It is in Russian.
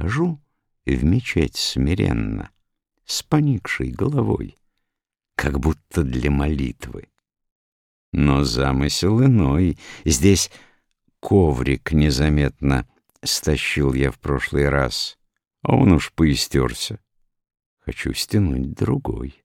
Вхожу в мечеть смиренно, с поникшей головой, как будто для молитвы. Но замысел иной. Здесь коврик незаметно стащил я в прошлый раз, а он уж поистерся. Хочу стянуть другой.